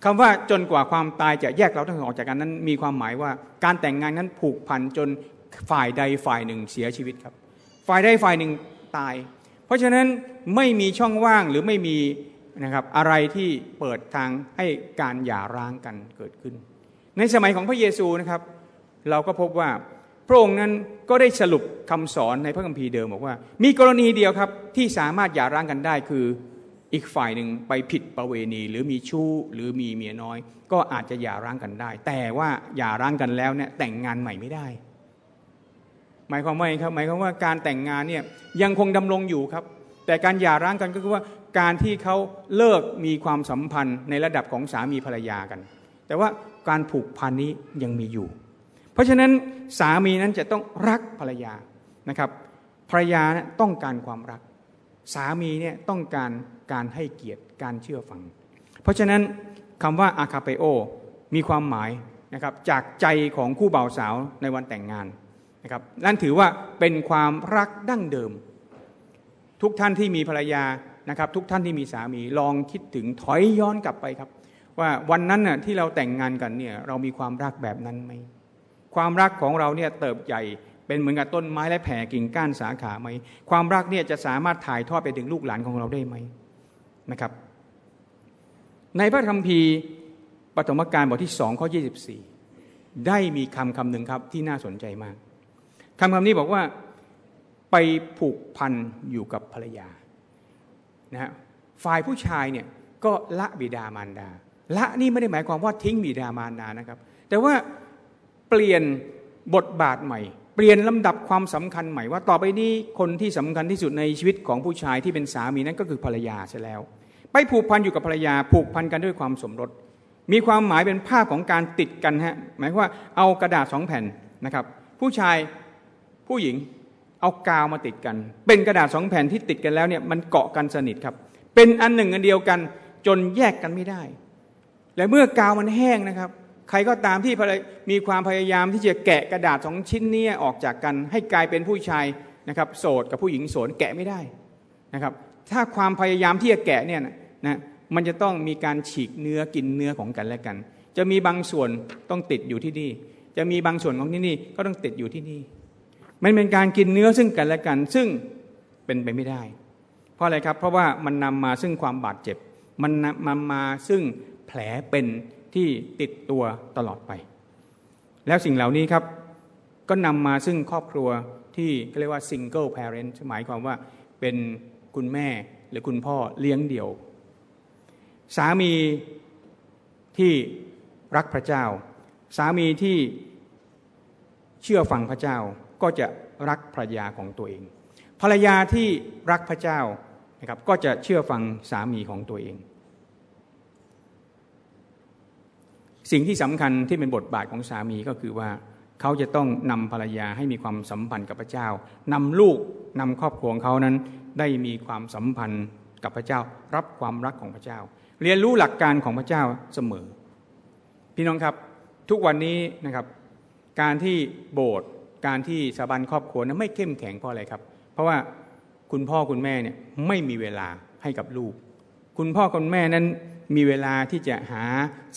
Speaker 2: คำว่าจนกว่าความตายจะแยกเราทั้งสองออกจากกันนั้น มีความหมายว่าการแต่งงานนั้นผูกพันจนฝ่ายใดฝ่ายหนึ่งเสียชีวิตครับ ฝ่ายใดฝ่ายหนึ่งตาย เพราะฉะนั้นไม่มีช่องว่างหรือไม่มี นะครับอะไรที่เปิดทางให้การหย่าร้างกันเกิดขึ้น ในสมัยของพระเยซูนะครับ เราก็พบว่าพระองค์นั้นก็ได้สรุปคำสอนในพระคัมภีร์เดิมบอกว่า มีกรณีเดียวครับที่สามารถหย่าร้างกันได้คืออีกฝ่ายหนึ่งไปผิดประเวณี หรือมีชู้หรือมีเมียน้อย ก็อาจจะหย่าร้างกันได้ แต่ว่าหย่าร้างกันแล้วเนี่ยแต่งงานใหม่ไม่ได้ หมายความว่าไงครับหมายความว่าการแต่งงานเนี่ยยังคงดำรงอยู่ครับ แต่การหย่าร้างกันก็คือว่า การที่เขาเลิกมีความสัมพันธ์ในระดับของสามีภรรยากัน แต่ว่าการผูกพันนี้ยังมีอยู่ เพราะฉะนั้นสามีนั้นจะต้องรักภรรยานะครับภรรยาต้องการความรัก สามีเนี่ยต้องการการให้เกียรติการเชื่อฟัง เพราะฉะนั้นคำว่าอาคาเปโอมีความหมายนะครับจากใจของคู่บ่าวสาวในวันแต่งงานนะครับนั่นถือว่าเป็นความรักดั้งเดิม ทุกท่านที่มีภรรยา นะครับทุกท่านที่มีสามีลองคิดถึงถอยย้อนกลับไปครับ ว่าวันนั้นน่ะที่เราแต่งงานกันเนี่ยเรามีความรักแบบนั้นไหมความรักของเราเนี่ยเติบใหญ่เป็นเหมือนกับต้นไม้และแผ่กิ่งก้านสาขาไหมความรักเนี่ยจะสามารถถ่ายทอดไปถึงลูกหลานของเราได้ไหมนะครับ ในพระคัมภีร์ปฐมกาลบทที่สองข้อ24 ได้มีคำคำหนึ่งครับที่น่าสนใจมากคำคำนี้บอกว่าไปผูกพันอยู่กับภรรยา นะฮะฝ่ายผู้ชายเนี่ยก็ละบิดามารดา ละนี่ไม่ได้หมายความว่าทิ้งบิดามารดานะครับ แต่ว่าเปลี่ยนบทบาทใหม่ เปลี่ยนลำดับความสำคัญใหม่ว่าต่อไปนี้คนที่สำคัญที่สุดในชีวิตของผู้ชายที่เป็นสามีนั้นก็คือภรรยาใช่แล้ว ไปผูกพันอยู่กับภรรยา ผูกพันกันด้วยความสมรสมีความหมายเป็นภาพของการติดกันฮะหมายว่าเอากระดาษสองแผ่นนะครับ ผู้ชายผู้หญิง เอากาวมาติดกัน เป็นกระดาษสองแผ่นที่ติดกันแล้วเนี่ยมันเกาะกันสนิทครับ เป็นอันหนึ่งอันเดียวกันจนแยกกันไม่ได้ และเมื่อกาวมันแห้งนะครับ ใครก็ตามที่มีความพยายามที่จะแกะกระดาษสองชิ้นนี้ออกจากกัน ให้กลายเป็นผู้ชายนะครับ โสดกับผู้หญิงโสดแกะไม่ได้นะครับ ถ้าความพยายามที่จะแกะเนี่ยนะมันจะต้องมีการฉีกเนื้อกินเนื้อของกันและกัน จะมีบางส่วนต้องติดอยู่ที่นี่ จะมีบางส่วนของที่นี่ก็ต้องติดอยู่ที่นี่ มันเป็นการกินเนื้อซึ่งกันและกัน ซึ่งเป็นไปไม่ได้ เพราะอะไรครับ เพราะว่ามันนำมาซึ่งความบาดเจ็บ มันนำมาซึ่งแผลเป็นที่ติดตัวตลอดไป แล้วสิ่งเหล่านี้ครับก็นำมาซึ่งครอบครัวที่เรียกว่า single parent หมายความว่าเป็นคุณแม่หรือคุณพ่อเลี้ยงเดี่ยว สามีที่รักพระเจ้า สามีที่เชื่อฟังพระเจ้า ก็จะรักภรรยาของตัวเอง ภรรยาที่รักพระเจ้านะครับก็จะเชื่อฟังสามีของตัวเอง สิ่งที่สำคัญที่เป็นบทบาทของสามีก็คือว่าเขาจะต้องนำภรรยาให้มีความสัมพันธ์กับพระเจ้านำลูกนำครอบครัวของเขานั้นได้มีความสัมพันธ์กับพระเจ้า รับความรักของพระเจ้า เรียนรู้หลักการของพระเจ้าเสมอ พี่น้องครับทุกวันนี้นะครับ การที่โบสถ์ การที่สถาบันครอบครัวนั้นไม่เข้มแข็งเพราะอะไรครับ เพราะว่าคุณพ่อคุณแม่เนี่ยไม่มีเวลาให้กับลูก คุณพ่อคุณแม่นั้นมีเวลาที่จะหา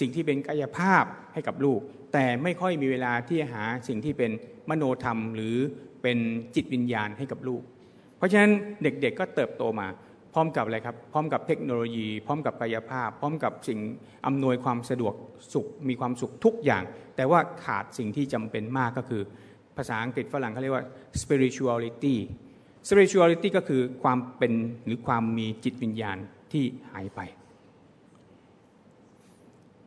Speaker 2: สิ่งที่เป็นกายภาพให้กับลูก แต่ไม่ค่อยมีเวลาที่จะหาสิ่งที่เป็นมโนธรรม หรือเป็นจิตวิญญาณให้กับลูก เพราะฉะนั้นเด็กๆก็เติบโตมา พร้อมกับอะไรครับ พร้อมกับเทคโนโลยี พร้อมกับกายภาพ พร้อมกับสิ่งอำนวยความสะดวกสุขมีความสุขทุกอย่าง แต่ว่าขาดสิ่งที่จำเป็นมากก็คือ ภาษาอังกฤษฝรั่งเขาเรียกว่า spirituality spirituality ก็คือความเป็นหรือความมีจิตวิญญาณที่หายไป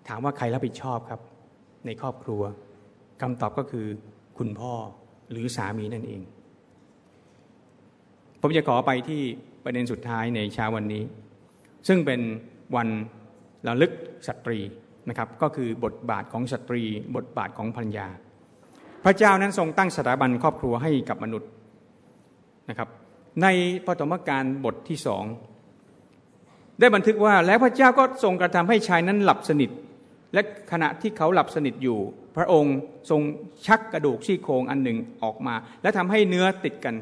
Speaker 2: ถามว่าใครรับผิดชอบครับ ในครอบครัวคำตอบก็คือคุณพ่อหรือสามีนั่นเอง ผมจะขอไปที่ประเด็นสุดท้ายในเช้าวันนี้ ซึ่งเป็นวันระลึกสตรีนะครับ ก็คือบทบาทของสตรี บทบาทของพัญญา พระเจ้านั้นทรงตั้งสถาบันครอบครัวให้กับมนุษย์นะครับในปฐมกาลบทที่สองได้บันทึกว่าแล้วพระเจ้าก็ทรงกระทำให้ชายนั้นหลับสนิท และขณะที่เขาหลับสนิทอยู่ พระองค์ทรงชักกระดูกซี่โครงอันหนึ่งออกมา และทำให้เนื้อติดกัน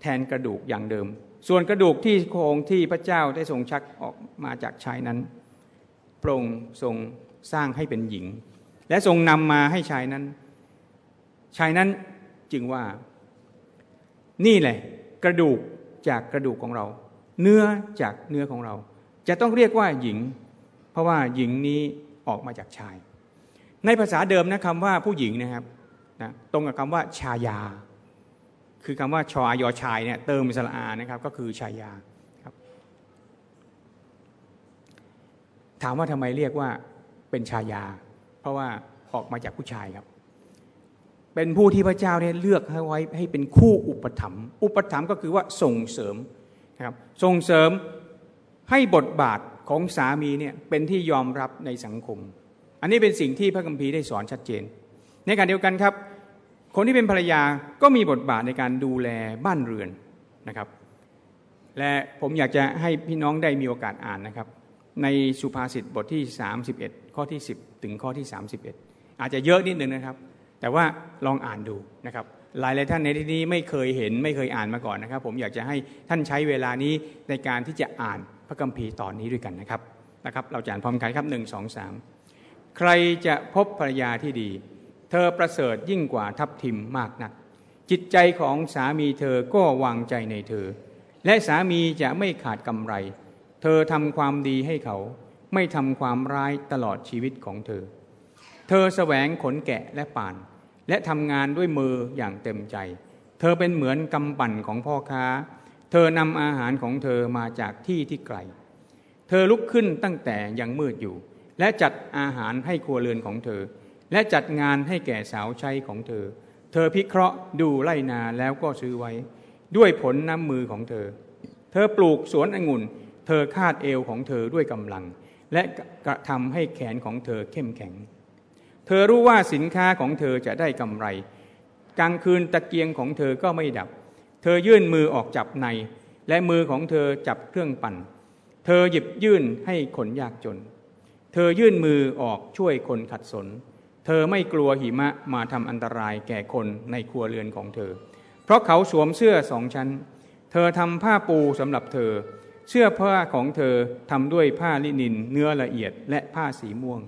Speaker 2: แทนกระดูกอย่างเดิม ส่วนกระดูกที่โครงที่พระเจ้าได้ทรงชักออกมาจากชายนั้นพระองค์ทรงสร้างให้เป็นหญิง และทรงนำมาให้ชายนั้น ชายนั้นจึงว่า นี่แหละ กระดูกจากกระดูกของเรา เนื้อจากเนื้อของเรา จะต้องเรียกว่าหญิง เพราะว่าหญิงนี้ออกมาจากชาย ในภาษาเดิมนะคำว่าผู้หญิงนะครับนะตรงกับคำว่าชายา คือคำว่าชอายอชายเนี่ยเติมสระอานะครับ ก็คือชายาครับถามว่าทำไมเรียกว่าเป็นชายา เพราะว่าออกมาจากผู้ชายครับ เป็นผู้ที่พระเจ้าเนี่ยเลือกให้ไว้ให้เป็นคู่อุปถัมภ์อุปถัมภ์ก็คือว่าส่งเสริมนะครับส่งเสริมให้บทบาทของสามีเนี่ยเป็นที่ยอมรับในสังคม อันนี้เป็นสิ่งที่พระคัมภีร์ได้สอนชัดเจน ในการเดียวกันครับ คนที่เป็นภรรยาก็มีบทบาทในการดูแลบ้านเรือนนะครับ และผมอยากจะให้พี่น้องได้มีโอกาสอ่านนะครับ ในสุภาษิตบทที่ 31 ข้อที่ 10 ถึงข้อที่ 31 อาจจะเยอะนิดนึงนะครับ แต่ว่าลองอ่านดูนะครับหลายหลายท่านในที่นี้ไม่เคยเห็นไม่เคยอ่านมาก่อนนะครับ ผมอยากจะให้ท่านใช้เวลานี้ในการที่จะอ่านพระคัมภีร์ตอนนี้ด้วยกันนะครับนะครับ เราจะอ่านพร้อมกันครับหนึ่งสองสามใครจะพบภรรยาที่ดี เธอประเสริฐยิ่งกว่าทัพทิมมากนัก จิตใจของสามีเธอก็วางใจในเธอ และสามีจะไม่ขาดกำไร เธอทำความดีให้เขา ไม่ทำความร้ายตลอดชีวิตของเธอ เธอแสวงขนแกะและป่าน และทำงานด้วยมืออย่างเต็มใจ เธอเป็นเหมือนกำปั่นของพ่อค้า เธอนำอาหารของเธอมาจากที่ที่ไกล เธอลุกขึ้นตั้งแต่ยังมืดอยู่ และจัดอาหารให้ครัวเรือนของเธอ และจัดงานให้แก่สาวใช้ของเธอ เธอพิเคราะห์ดูไล่นาแล้วก็ซื้อไว้ ด้วยผลน้ำมือของเธอ เธอปลูกสวนองุ่น เธอคาดเอวของเธอด้วยกำลัง และกระทำให้แขนของเธอเข้มแข็ง อรู้ว่าสินค้าของเธอจะได้กำไร กลางคืนตะเกียงของเธอก็ไม่ดับ เธอยื่นมือออกจับใน และมือของเธอจับเครื่องปั่น เธอหยิบยื่นให้คนยากจน เธอยื่นมือออกช่วยคนขัดสน เธอไม่กลัวหิมะมาทำอันตรายแก่คนในครัวเรือนของเธอ เพราะเขาสวมเสื้อสองชั้น เธอทำผ้าปูสำหรับเธอ เสื้อผ้าของเธอทำด้วยผ้าลินินเนื้อละเอียดและผ้าสีม่วง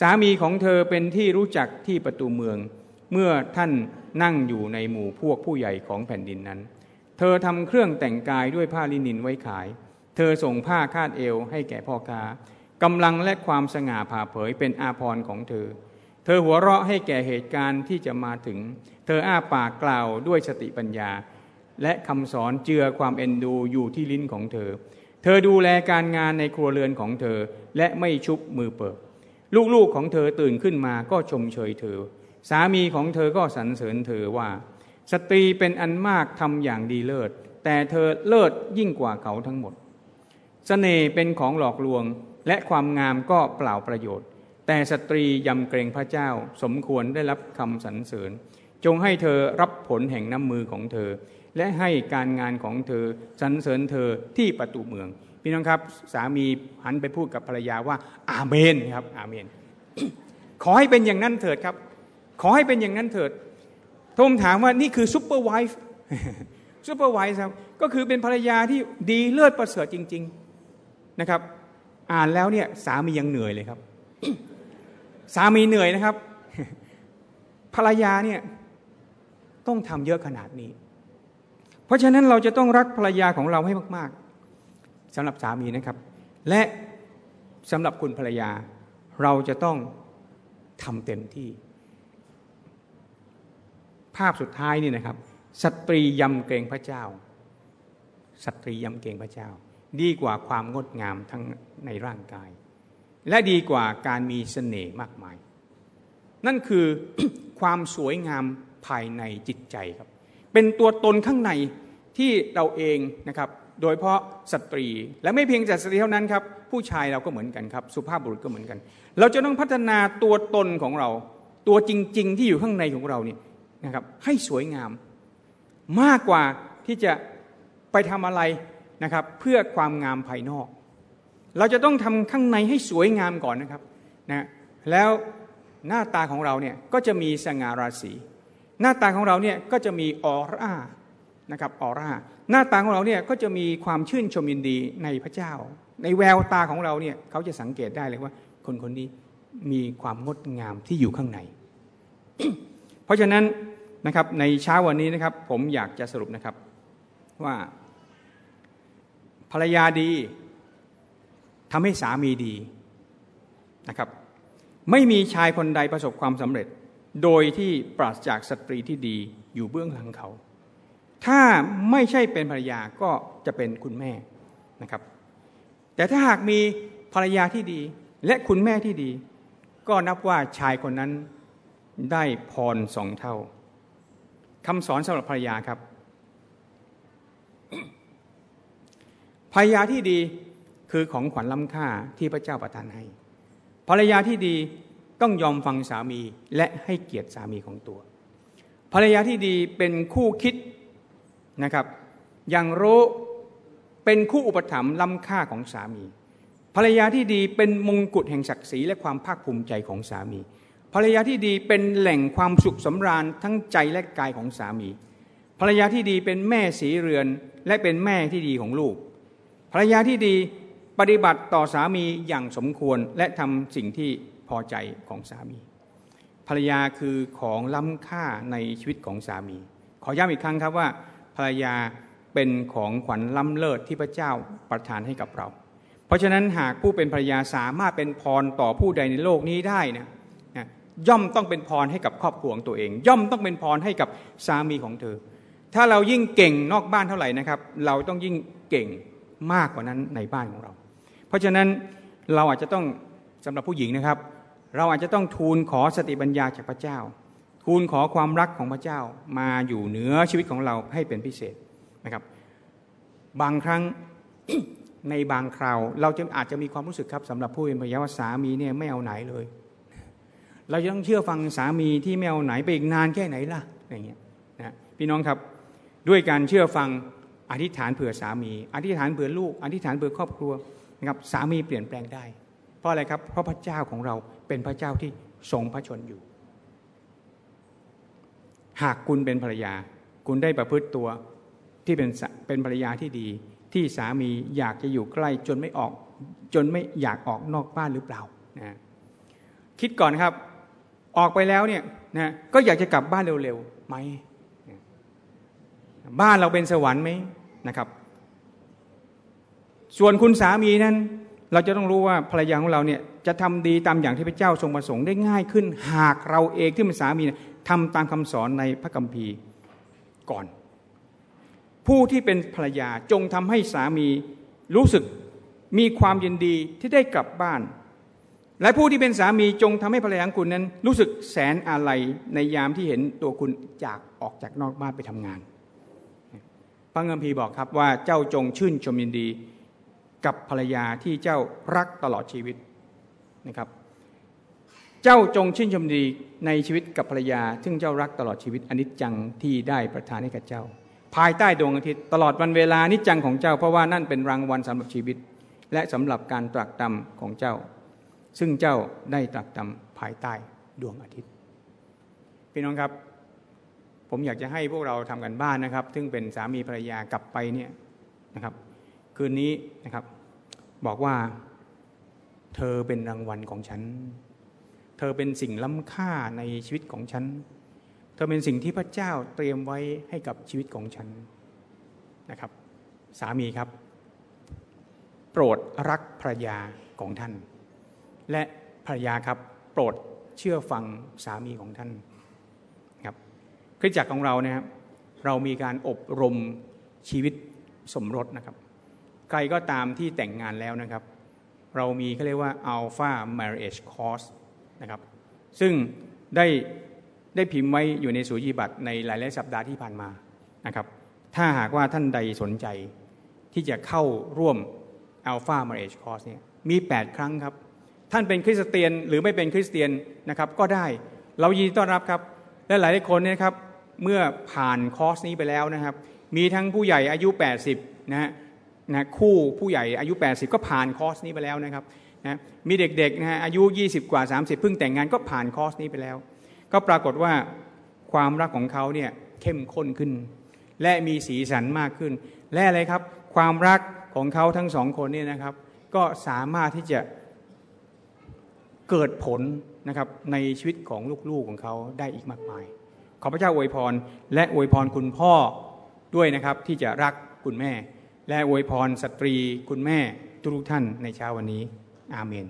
Speaker 2: สามีของเธอเป็นที่รู้จักที่ประตูเมือง เมื่อท่านนั่งอยู่ในหมู่พวกผู้ใหญ่ของแผ่นดินนั้น เธอทำเครื่องแต่งกายด้วยผ้าลินินไว้ขาย เธอส่งผ้าคาดเอวให้แก่พ่อค้ากำลังและความสง่าผ่าเผยเป็นอาภรณ์ของเธอ เธอหัวเราะให้แก่เหตุการณ์ที่จะมาถึง เธออ้าปากกล่าวด้วยสติปัญญา และคำสอนเจือความเอ็นดูอยู่ที่ลิ้นของเธอ เธอดูแลการงานในครัวเรือนของเธอและไม่ชุบมือเปิด ลูกๆของเธอตื่นขึ้นมาก็ชมเชยเธอ สามีของเธอก็สรรเสริญเธอว่า สตรีเป็นอันมากทำอย่างดีเลิศ แต่เธอเลิศยิ่งกว่าเขาทั้งหมดเสน่ห์เป็นของหลอกลวงและความงามก็เปล่าประโยชน์ แต่สตรียำเกรงพระเจ้า สมควรได้รับคำสรรเสริญ จงให้เธอรับผลแห่งน้ำมือของเธอ และให้การงานของเธอสรรเสริญเธอที่ประตูเมือง พี่น้องครับสามีหันไปพูดกับภรรยาว่า อาเมนครับอาเมน ขอให้เป็นอย่างนั้นเถิดครับ ขอให้เป็นอย่างนั้นเถิดผมถามว่านี่คือ super wife super wife ครับก็คือเป็นภรรยาที่ดีเลิศประเสริฐจริง ๆนะครับ อ่านแล้วเนี่ยสามียังเหนื่อยเลยครับ สามีเหนื่อยนะครับ ภรรยาเนี่ยต้องทำเยอะขนาดนี้ เพราะฉะนั้นเราจะต้องรักภรรยาของเราให้มากๆ สำหรับสามีนะครับ และสำหรับคุณภรรยา เราจะต้องทำเต็มที่ ภาพสุดท้ายนี่นะครับสตรียำเกรงพระเจ้าสตรียำเกรงพระเจ้า ดีกว่าความงดงามทั้งในร่างกาย และดีกว่าการมีเสน่ห์มากมาย นั่นคือความสวยงามภายในจิตใจครับ เป็นตัวตนข้างในที่เราเองนะครับ โดยเพราะสตรี และไม่เพียงแต่สตรีเท่านั้นครับ ผู้ชายเราก็เหมือนกันครับ สุภาพบุรุษก็เหมือนกัน เราจะต้องพัฒนาตัวตนของเรา ตัวจริง ๆ ที่อยู่ข้างในของเราเนี่ยนะครับให้สวยงาม มากกว่าที่จะไปทำอะไรนะครับ เพื่อความงามภายนอก เราจะต้องทำข้างในให้สวยงามก่อนนะครับนะแล้วหน้าตาของเราเนี่ยก็จะมีสง่าราศีหน้าตาของเราเนี่ยก็จะมีออร่านะครับออร่า หน้าตาของเราเนี่ยก็จะมีความชื่นชมยินดีในพระเจ้า ในแววตาของเราเนี่ยเขาจะสังเกตได้เลยว่า คนคนนี้มีความงดงามที่อยู่ข้างใน เพราะฉะนั้นนะครับในเช้าวันนี้นะครับ ผมอยากจะสรุปนะครับว่า ภรรยาดีทำให้สามีดีนะครับ ไม่มีชายคนใดประสบความสำเร็จ โดยที่ปราศจากสตรีที่ดีอยู่เบื้องหลังเขา ถ้าไม่ใช่เป็นภรรยาก็จะเป็นคุณแม่นะครับ แต่ถ้าหากมีภรรยาที่ดี และคุณแม่ที่ดี ก็นับว่าชายคนนั้นได้พรสองเท่าคำสอนสำหรับภรรยาครับภรรยาที่ดีคือของขวัญล้ำค่าที่พระเจ้าประทานให้ ภรรยาที่ดีต้องยอมฟังสามีและให้เกียรติสามีของตัว ภรรยาที่ดีเป็นคู่คิด นะครับ อย่างรู้เป็นคู่อุปถัมภ์ล้ำค่าของสามี ภรรยาที่ดีเป็นมงกุฎแห่งศักดิ์ศรีและความภาคภูมิใจของสามี ภรรยาที่ดีเป็นแหล่งความสุขสำราญทั้งใจและกายของสามี ภรรยาที่ดีเป็นแม่สีเรือนและเป็นแม่ที่ดีของลูก ภรรยาที่ดีปฏิบัติต่อสามีอย่างสมควรและทำสิ่งที่พอใจของสามี ภรรยาคือของล้ำค่าในชีวิตของสามี ขอย้ำอีกครั้งครับว่า รรยาเป็นของขวัญล้ำเลิศที่พระเจ้าประทานให้กับเรา เพราะฉะนั้นหากผู้เป็นภรรยาสามารถเป็นพรต่อผู้ใดในโลกนี้ได้นะนะย่อมต้องเป็นพรให้กับครอบครัวของตัวเอง ย่อมต้องเป็นพรให้กับสามีของเธอ ถ้าเรายิ่งเก่งนอกบ้านเท่าไหร่นะครับ เราต้องยิ่งเก่งมากกว่านั้นในบ้านของเรา เพราะฉะนั้นเราอาจจะต้องสำหรับผู้หญิงนะครับ เราอาจจะต้องทูลขอสติปัญญาจากพระเจ้า ทูลขอความรักของพระเจ้ามาอยู่เหนือชีวิตของเราให้เป็นพิเศษนะครับ บางครั้งในบางคราวเราจะอาจจะมีความรู้สึกครับสำหรับผู้เป็นภรรยาว่าสามีเนี่ยไม่เอาไหนเลย เราจะต้องเชื่อฟังสามีที่ไม่เอาไหนไปอีกนานแค่ไหนล่ะอย่างเงี้ยนะพี่น้องครับด้วยการเชื่อฟังอธิษฐานเผื่อสามี อธิษฐานเผื่อลูก อธิษฐานเผื่อครอบครัวนะครับสามีเปลี่ยนแปลงได้ เพราะอะไรครับเพราะพระเจ้าของเราเป็นพระเจ้าที่ทรงพระชนอยู่ หากคุณเป็นภรรยา คุณได้ประพฤติตัวที่เป็นเป็นภรรยาที่ดี ที่สามีอยากจะอยู่ใกล้จนไม่ออก จนไม่อยากออกนอกบ้านหรือเปล่านะคิดก่อนครับ ออกไปแล้วเนี่ยนะก็อยากจะกลับบ้านเร็วๆไหมบ้านเราเป็นสวรรค์ไหมนะครับ ส่วนคุณสามีนั้น เราจะต้องรู้ว่าภรรยาของเราเนี่ยจะทำดีตามอย่างที่พระเจ้าทรงประสงค์ได้ง่ายขึ้น หากเราเองที่เป็นสามี ทำตามคำสอนในพระคัมภีร์ก่อน ผู้ที่เป็นภรรยาจงทำให้สามีรู้สึกมีความยินดีที่ได้กลับบ้าน และผู้ที่เป็นสามีจงทำให้ภรรยาของคุณนั้น รู้สึกแสนอาลัยในยามที่เห็นตัวคุณจากออกจากนอกบ้านไปทำงาน พระเงิมพีบอกครับว่าเจ้าจงชื่นชมยินดีกับภรรยาที่เจ้ารักตลอดชีวิตนะครับ เจ้าจงชื่นชมดีในชีวิตกับภรรยา ซึ่งเจ้ารักตลอดชีวิตอนิจจังที่ได้ประทานให้กับเจ้า ภายใต้ดวงอาทิตย์ตลอดวันเวลานิจจังของเจ้าเพราะว่านั่นเป็นรางวัลสำหรับชีวิต และสำหรับการตรักตำของเจ้า ซึ่งเจ้าได้ตรักตำภายใต้ดวงอาทิตย์พี่น้องครับผมอยากจะให้พวกเราทำกันบ้านนะครับ ซึ่งเป็นสามีภรรยากลับไปเนี่ยนะครับ คืนนี้นะครับ บอกว่า เธอเป็นรางวัลของฉัน เธอเป็นสิ่งล้ำค่าในชีวิตของฉัน เธอเป็นสิ่งที่พระเจ้าเตรียมไว้ให้กับชีวิตของฉันนะครับ สามีครับ โปรดรักภรรยาของท่าน และภรรยาครับ โปรดเชื่อฟังสามีของท่านคริสตจักรของเราเนี่ยเรามีการอบรมชีวิตสมรสนะครับ ใครก็ตามที่แต่งงานแล้วนะครับ เรามีเขาเรียกว่า Alpha Marriage Course นะครับซึ่งได้ได้พิมพ์ไว้อยู่ในสูจีบัตรในหลายๆสัปดาห์ที่ผ่านมานะครับถ้าหากว่าท่านใดสนใจที่จะเข้าร่วม Alpha Marriage Course เนี่ยมี 8 ครั้งครับ ท่านเป็นคริสเตียนหรือไม่เป็นคริสเตียนนะครับก็ได้เรายินดีต้อนรับครับ และหลายๆคนเนี่ยครับเมื่อผ่านคอร์สนี้ไปแล้วนะครับ มีทั้งผู้ใหญ่อายุ 80นะฮะนะคู่ผู้ใหญ่อายุ 80 ก็ผ่านคอร์สนี้ไปแล้วนะครับ นะมีเด็กๆนะฮะอายุ 20 กว่า 30 เพิ่งแต่งงานก็ผ่านคอร์สนี้ไปแล้ว ก็ปรากฏว่าความรักของเขาเนี่ยเข้มข้นขึ้น และมีสีสันมากขึ้น และอะไรครับ ความรักของเขาทั้งสองคนเนี่ยนะครับ ก็สามารถที่จะเกิดผลนะครับในชีวิตของลูกๆของเขาได้อีกมากมาย ขอพระเจ้าอวยพร และอวยพรคุณพ่อด้วยนะครับที่จะรักคุณแม่ และอวยพรสตรีคุณแม่ทุกท่านในเช้าวันนี้ อาเมน